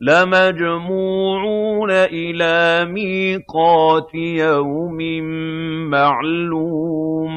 لَمَجْمُوعُونَ إِلَىٰ مِيقَاتِ يَوْمٍ مَّعْلُومٍ.